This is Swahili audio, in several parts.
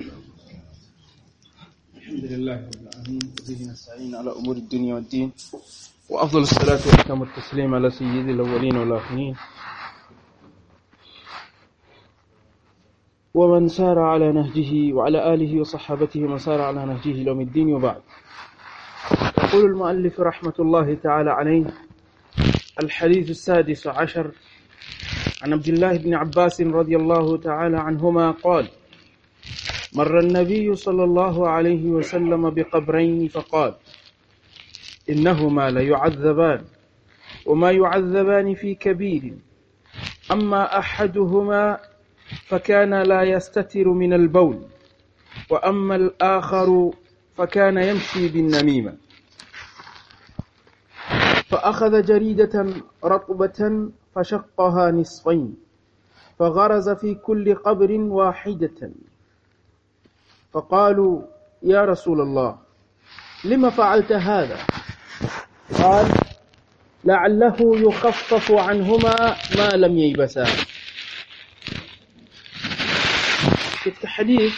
الحمد لله رب العالمين وبه نستعين على أمور الدنيا والدين وأفضل الصلاة وأتم التسليم على سيد الأولين والآخرين. ومن سار على نهجه وعلى آله وصحابته من سار على نهجه ليوم الدين وبعد. يقول المؤلف رحمة الله تعالى عليه الحديث السادس عشر عن عبد الله بن عباس رضي الله تعالى عنهما قال مر النبي صلى الله عليه وسلم بقبرين فقال إنهما ليعذبان وما يعذبان في كبير. أما أحدهما فكان لا يستتر من البول وأما الآخر فكان يمشي بالنميمة. فأخذ جريدة رطبة فشقها نصفين فغرز في كل قبر واحدة. فقالوا يا رسول الله لما فعلت هذا؟ قال لعله يخفف عنهما ما لم ييبسا. في التحديث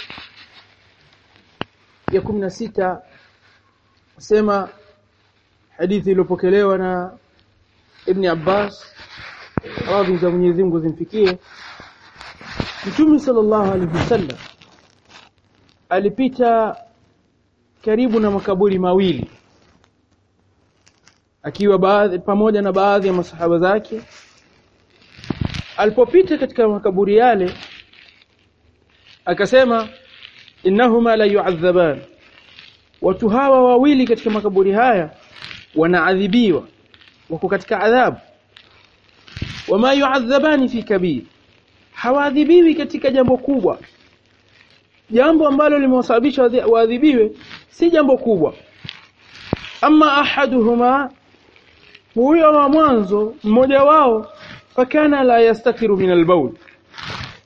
يكون ستة سمى حديث لبوكليونا ابن عباس راضي زمني ذنب ذنفكيه نتومي صلى الله عليه وسلم. Alipita karibu na makaburi mawili akiwa baadhi pamoja na baadhi ya masahaba zake. Alipopita katika makaburi yale akasema innahuma la yu'adhaban. Watu hawa wawili katika makaburi haya wanaadhibiwa wako katika adhabu. Wama yu'adhabani fi kabir hawaadhibiwi katika jambo kubwa jambo ambalo limewasababisha waadhibiwe si jambo kubwa. Ama ahaduhuma huyo wa mwanzo mmoja wao fakana la yastakiru min albaul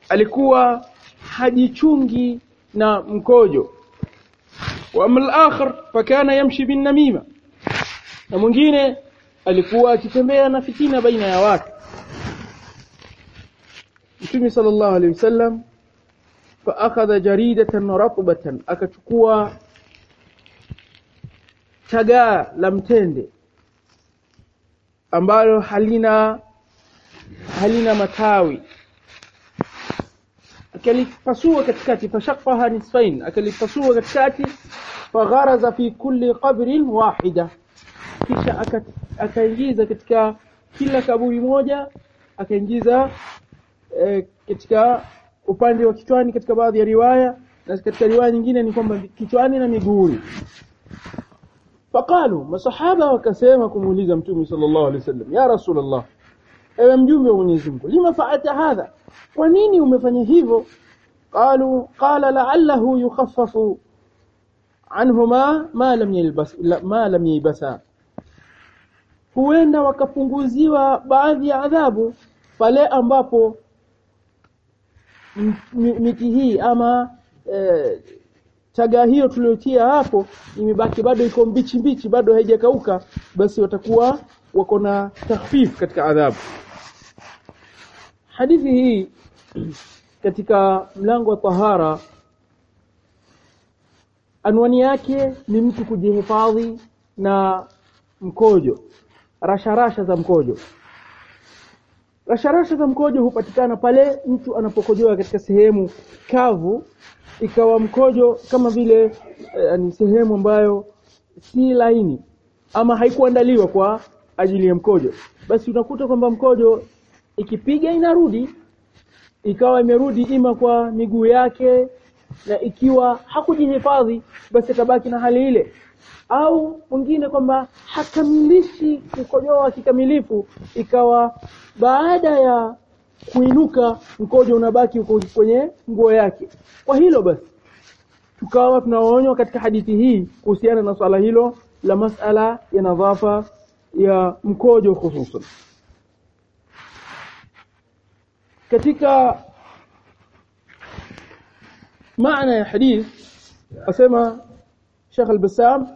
alikuwa hajichungi na mkojo. Wa amal akhar fakana yamshi bin namima. Na mwingine alikuwa akitembea na fitina baina ya watu. Mtume sallallahu alaihi wasallam fa akhadha jaridatan ratbatan akachukua chagaa la mtende ambalo halina halina matawi akalipasua katikati fashaqaha nisfain akalipasua katikati fagharaza fi kulli qabrin wahida kisha akaingiza katika kila kaburi moja akaingiza e, katika upande wa kichwani katika baadhi ya riwaya na katika riwaya nyingine ni kwamba kichwani na miguuni. Faqalu masahaba wakasema kumuuliza mtume sallallahu alaihi wasallam ya rasulullah ewe mjumbe wa Mwenyezi Mungu lima fa'ata hadha? Kwa nini umefanya hivyo? Qalu qala la'allahu yukhaffafu anhuma ma lam yalbas ma lam yibasa huenda wakapunguziwa baadhi ya adhabu pale ambapo miti hii ama e, chaga hiyo tuliyotia hapo imebaki bado iko mbichi mbichi bado haijakauka basi watakuwa wako na takhfif katika adhabu. Hadithi hii katika mlango wa tahara anwani yake ni mtu kujihifadhi na mkojo rasharasha rasha za mkojo rasharasha za mkojo hupatikana pale mtu anapokojoa katika sehemu kavu. Ikawa mkojo kama vile eh, ni sehemu ambayo si laini ama haikuandaliwa kwa ajili ya mkojo. Basi unakuta kwamba mkojo ikipiga inarudi. Ikawa imerudi ima kwa miguu yake na ikiwa hakujihifadhi basi atabaki na hali ile au mwingine kwamba hakamilishi kukojoa kikamilifu ikawa baada ya kuinuka mkojo unabaki uko kwenye nguo yake. Kwa hilo basi tukawa tunaonywa katika hadithi hii kuhusiana na swala hilo la masala ya nadhafa ya mkojo hususan. Katika maana ya hadith asema Sheikh Al-Bassam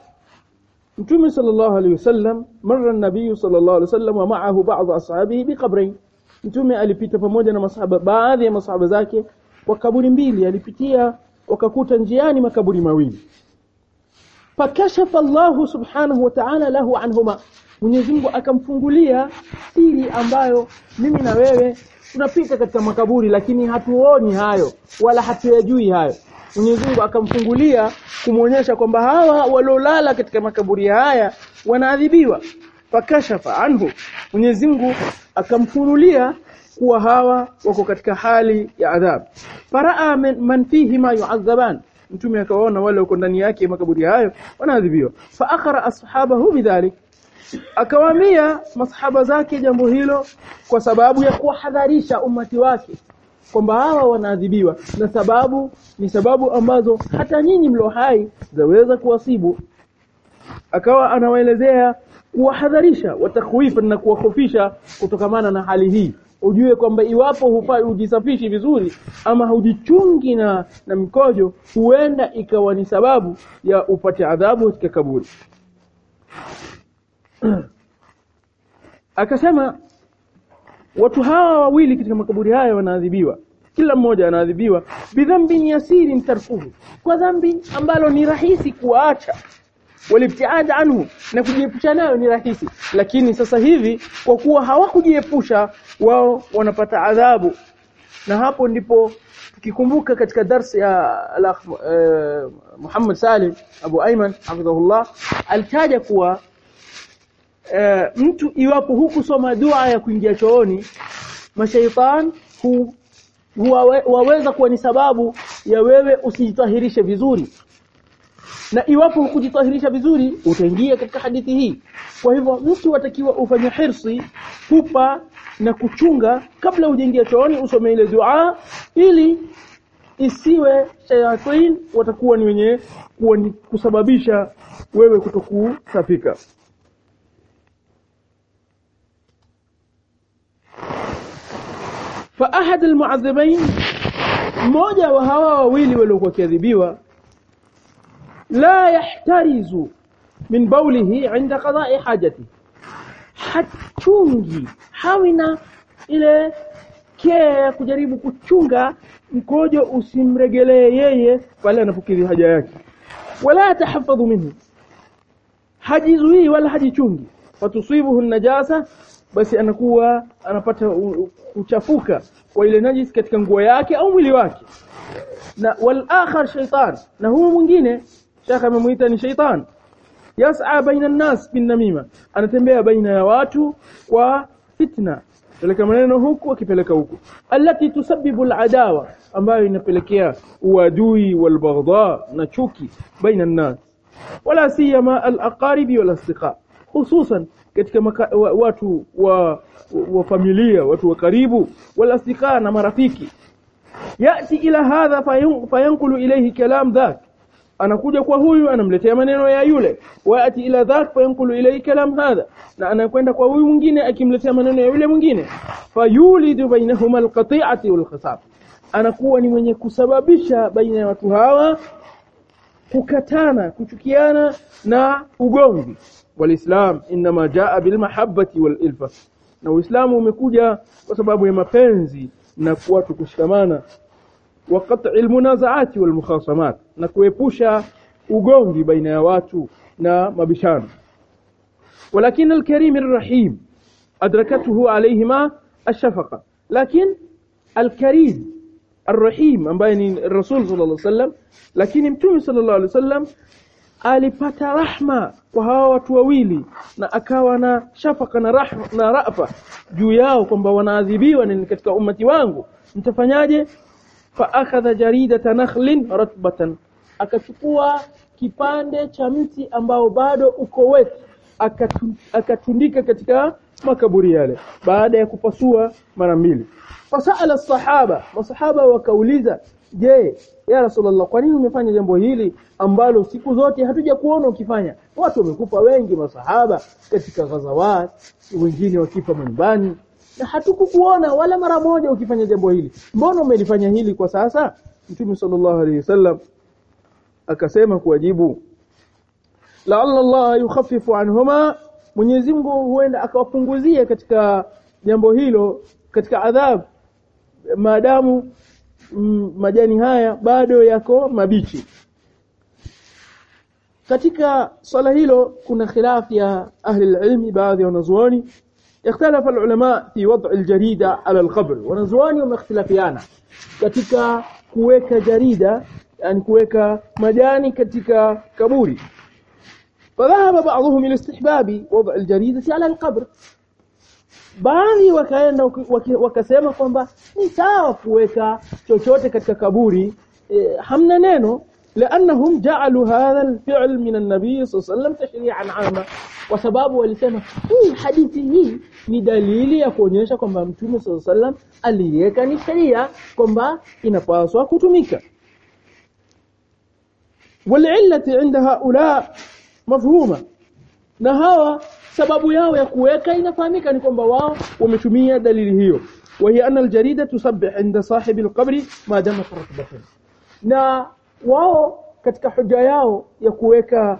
Mtume sallallahu alayhi wasallam marra an-nabiy sallallahu alayhi wasallam wa ma'ahu ba'd ashabihi biqabrayn Mtume alipita pamoja na masahaba baadhi ya masahaba zake kwa kaburi mbili. Alipitia wakakuta njiani makaburi mawili. Fakashafa Allahu subhanahu wa ta'ala lahu anhuma. Mwenyezi Mungu akamfungulia siri ambayo mimi na wewe tunapita katika makaburi lakini hatuoni hayo wala hatuyajui hayo. Mwenyezi Mungu akamfungulia kumuonyesha kwamba hawa waliolala katika makaburi haya wanaadhibiwa. Fakashafa anhu. Mwenyezi Mungu akamfunulia kuwa hawa wako katika hali ya adhabu. Faraa man, man fihi ma yu'adhaban. Mtume akawaona wale wako ndani yake makaburi hayo wanaadhibiwa. Fa akhara ashabahu bidhalik akawaambia masahaba zake jambo hilo kwa sababu ya kuwahadharisha umati wake kwamba hawa wanaadhibiwa. Na sababu ni sababu ambazo hata nyinyi mlo hai zaweza kuwasibu. Akawa anawaelezea kuwahadharisha watakhwifa na kuwakofisha kutokamana na hali hii. Ujue kwamba iwapo hufai ujisafishi vizuri ama hujichungi na, na mkojo huenda ikawa ni sababu ya upate adhabu katika kaburi akasema watu hawa wawili katika makaburi haya wanaadhibiwa. Kila mmoja anaadhibiwa bidhambin yasirin tarkuhu kwa dhambi ambalo ni rahisi kuacha walibtiada anhu na kujiepusha nayo ni rahisi. Lakini sasa hivi kwa kuwa hawakujiepusha wao wanapata adhabu. Na hapo ndipo tukikumbuka katika darsi ya uh, Muhammad Salim Abu Ayman hafidhahullah alitaja kuwa uh, mtu iwapo hukusoma dua ya kuingia chooni mashaitan hu, huwawe, waweza kuwa ni sababu ya wewe usijitahirishe vizuri. Na iwapo hukujitahirisha vizuri utaingia katika hadithi hii. Kwa hivyo mtu watakiwa ufanye hirsi kupa na kuchunga kabla hujaingia chooni usome ile dua ili isiwe shayatin watakuwa ni wenye kusababisha wewe kutokusafika fa ahad almu'adhibain mmoja wa hawa wawili waliokuwa kiadhibiwa la yahtarizu min bawlihi inda qada'i hajati. Hachungi hawina ile kea kujaribu kuchunga mkojo usimregelee yeye pale anapokidhi haja yake. Wala tahafadhu minhu hajizuii wala hajichungi. Fatusibuhu najasa basi anakuwa anapata kuchafuka kwa ile najis katika nguo yake au mwili wake. Na wal akhar shaytan. Na huyo mwingine shaka amemuita ni shaitan yas'a baina an-nas bin namima. Anatembea baina ya watu kwa fitna. Peleka maneno huku akipeleka huku. Allati tusabbibu al-adawa ambayo inapelekea uadui wal baghdha na chuki baina an-nas wala siyama al-aqaribi wal asdiqa. Hususan katika maka, wa, watu wa, wa familia watu wa karibu wala asdiqa na marafiki. Yati ila hadha fayankulu ilayhi kalam dhak. Anakuja kwa huyu anamletea maneno ya yule. Waati ila dhak fayankulu ilayhi kalam hadha. Na anakwenda kwa huyu mwingine akimletea maneno ya yule mwingine. Fayulidu bainahuma alqati'ati walkhisab anakuwa ni mwenye kusababisha baina ya watu hawa kukatana kuchukiana na ugomvi walislam inma jaa bilmahabbati walilfa na uislamu umekuja kwa sababu ya mapenzi na watu kushikamana wa qat'i almunazaati walmukhasamat na kuepusha ugomvi baina ya watu na mabishano ولكن الكريم الرحيم أدركته عليهما الشفقة لكن الكريم Arrahim ambaye ni Rasul sallallahu alaihi wasallam. Lakini Mtume sallallahu alaihi wasallam alipata rahma kwa hawa watu wawili na akawa na shafaka na rahma na rafa juu yao kwamba wanaadhibiwa ni katika ummati wangu. Mtafanyaje? Fa akhadha jaridata nakhlin ratbatan. Akachukua kipande cha mti ambao bado uko wet akatundika katika makaburi yale baada ya kupasua mara mbili fasala sahaba masahaba wakauliza je ya rasulullah kwa nini umefanya jambo hili ambalo siku zote hatuja kuona ukifanya? Watu wamekufa wengi masahaba katika ghazawat wengine wakifa nyumbani na hatukukuona wala mara moja ukifanya jambo hili. Mbona umelifanya hili kwa sasa? Mtume sallallahu alaihi wasallam akasema kuwajibu la'alla Allah yukhaffifu anhuma Mwenyezi Mungu huenda akawapunguzia katika jambo hilo katika adhabu maadamu mm, majani haya bado yako mabichi katika swala hilo kuna khilaf ya ahli ilmi baadhi ya wanazuoni اختلف العلماء في وضع الجريدة على القبر wanazuoni wamekhtalafiana katika kuweka jarida yani kuweka majani katika kaburi فذهب بعضهم إلى استحباب وضع الجريدة على القبر baadhi wakaenda wakasema kwamba ni sawa kuweka chochote katika kaburi e, hamna neno لانهم جعلوا هذا الفعل من النبي صلى الله عليه وسلم تشريعا عاما kwa sababu walisema hii hadithi hii ni dalili ya kuonyesha kwamba mtume صلى الله عليه وسلم aliweka ni sheria kwamba inapaswa kutumika والعله عند هؤلاء مفهومه na hawa sababu yao ya kuweka inafahamika ni kwamba wao wametumia dalili hiyo وهي أن الجريدة تسبح عند صاحب القبر ما دامت رطبة na wao katika hoja yao ya kuweka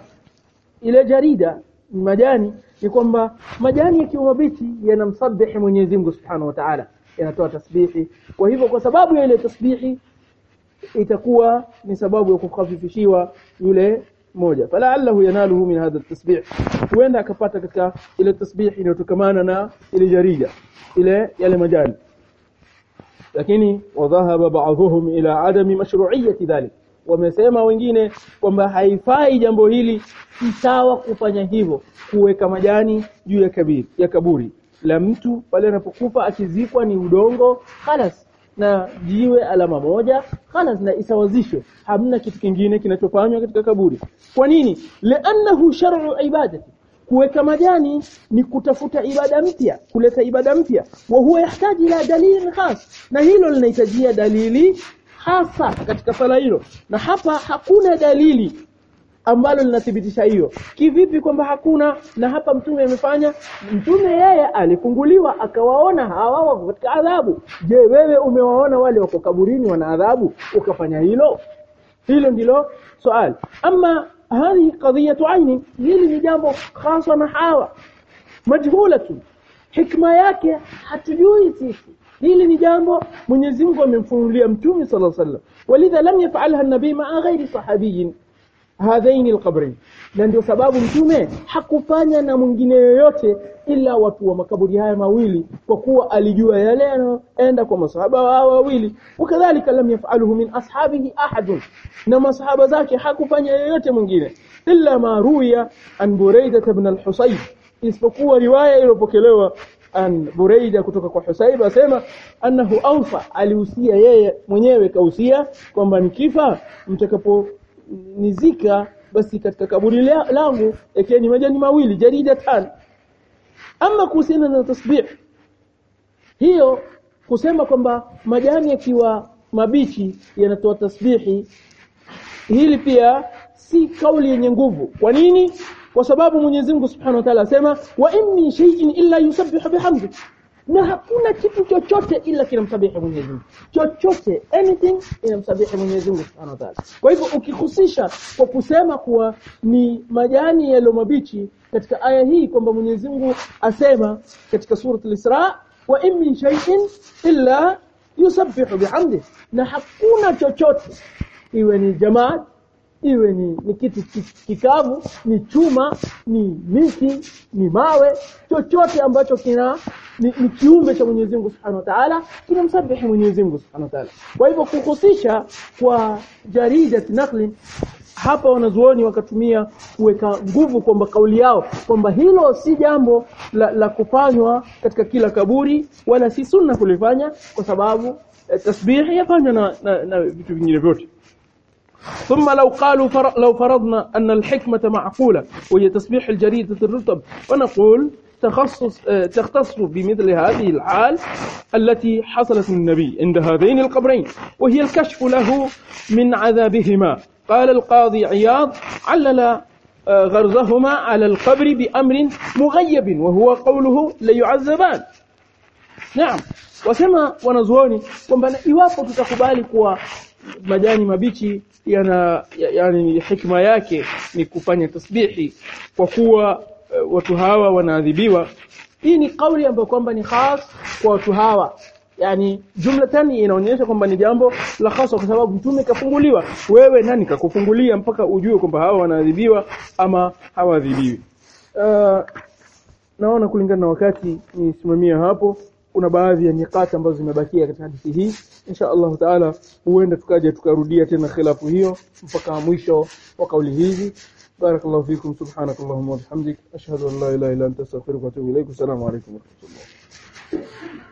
ile jarida majani ni kwamba majani yakiwa mabichi yanamsabihi Mwenyezi Mungu Subhanahu wa Ta'ala yanatoa tasbihi kwa hivyo kwa sababu ya ile tasbihi itakuwa ni sababu ya kukhafifishiwa yule moja. Falaallahu yanaluhu min hadha tasbih huenda akapata katika ile tasbih inayotokamana na ile jarija ile yale majani lakini wadhahaba ba'dhuhum ila adami mashru'iyyati dhalik. Wamesema wengine kwamba haifai jambo hili sawa kufanya hivyo kuweka majani juu ya kaburi ya kaburi. La mtu pale anapokufa akizikwa ni udongo khalas na jiwe alama moja khalas na isawazishwe. Hamna kitu kingine kinachofanywa katika kaburi. Kwa nini? Li'annahu shar'u ibadati. Kuweka majani ni kutafuta ibada mpya kuleta ibada mpya. Wa huwa yahitaji ila dalili khas. Na hilo linahitajia dalili hasa katika sala hilo. Na hapa hakuna dalili ambalo linathibitisha hiyo. Kivipi kwamba hakuna? Na hapa mtume amefanya. Mtume yeye alifunguliwa akawaona hawa wako katika adhabu. Je wewe umewaona wale wako kaburini wana adhabu? Ukafanya hilo? Hilo ndilo swali. Ama hali qadhiya aini hili ni jambo hasa na hawa. Majhula hikma yake hatujui sisi. Hili ni jambo Mwenyezi Mungu amemfunulia mtume sallallahu alaihi wasallam. Walidha lam yaf'alha an-nabi ma'a ghairi sahabiyin hadhaini alqabrin na ndio sababu mtume hakufanya na mwingine yoyote ila watu wa makaburi haya mawili kwa kuwa alijua yale yanayoenda kwa masahaba wao wawili. Wakadhalika lam yafaluhu min ashabihi ahadun na masahaba zake hakufanya yoyote mwingine illa ma ruya an buraida ibn al-husayb isipokuwa riwaya iliyopokelewa an buraida kutoka kwa husayb asema annahu awfa alihusia yeye mwenyewe kausia kwamba nikifa mtakapo nizika basi katika kaburi langu ekeni majani mawili jarida tano. Ama kuhusiana na tasbih hiyo kusema kwamba majani yakiwa mabichi yanatoa tasbihi. Hili pia si kauli yenye nguvu. Kwa nini? Kwa sababu Mwenyezi Mungu Subhanahu wa Ta'ala asema wa inni shay'in illa yusabbihu bihamdi na hakuna kitu chochote ila kinamsabihi Mwenyezi Mungu. Chochote anything inamsabihi Mwenyezi Mungu Subhanahu wa Ta'ala. Kwa hivyo ukihusisha kwa kusema kuwa ni majani yalo mabichi katika aya hii kwamba Mwenyezi Mungu asema katika sura al-Isra wa in min shay'in illa yusabbihu bihamdi na hakuna chochote iwe ni jamaa iwe ni, ni kitu kikavu ni chuma ni miti ni mawe chochote ambacho kina ni, ni kiumbe cha Mwenyezi Mungu Subhanahu wa Ta'ala kinamsabihi Mwenyezi Mungu Subhanahu wa Ta'ala. Kwa hivyo kuhusisha kwa jarida nakli hapa wanazuoni wakatumia kuweka nguvu kwamba kauli yao kwamba hilo si jambo la, la kufanywa katika kila kaburi wala si sunna kulifanya kwa sababu eh, tasbihi yafanywa na, na vitu vingine vyote ثم لو قالوا. لو فرضنا أن الحكمة معقولة وهي تسبيح الجريدة الرطب ونقول تخصص تختص بمثل هذه الحال التي حصلت للنبي عند هذين القبرين وهي الكشف له من عذابهما قال القاضي عياض علل غرزهما على القبر بأمر مغيب وهو قوله ليعذبان نعم wasema wanazuoni kwamba iwapo tutakubali kuwa majani mabichi yana yani hikma yake ni kufanya tasbihi. Kwa kuwa uh, watu hawa wanaadhibiwa. Hii ni kauli ambayo kwamba ni khas kwa watu hawa. Yani jumlatan inaonyesha kwamba ni jambo la hasa kwa sababu mtume kafunguliwa. Wewe nani kakufungulia mpaka ujue kwamba hawa wanaadhibiwa ama hawaadhibiwi? Uh, naona kulingana na wakati nisimamia hapo kuna baadhi ya nyakati ambazo zimebakia katika hadithi hii. Insha Allah taala huenda tukaja tukarudia tena khilafu hiyo mpaka mwisho wa kauli hizi. Barakallahu fikum subhanakallahumma wa bihamdik ashhadu an la ilaha illa anta astaghfiruka wa atubu ilaik assalamu alaykum wa rahmatullah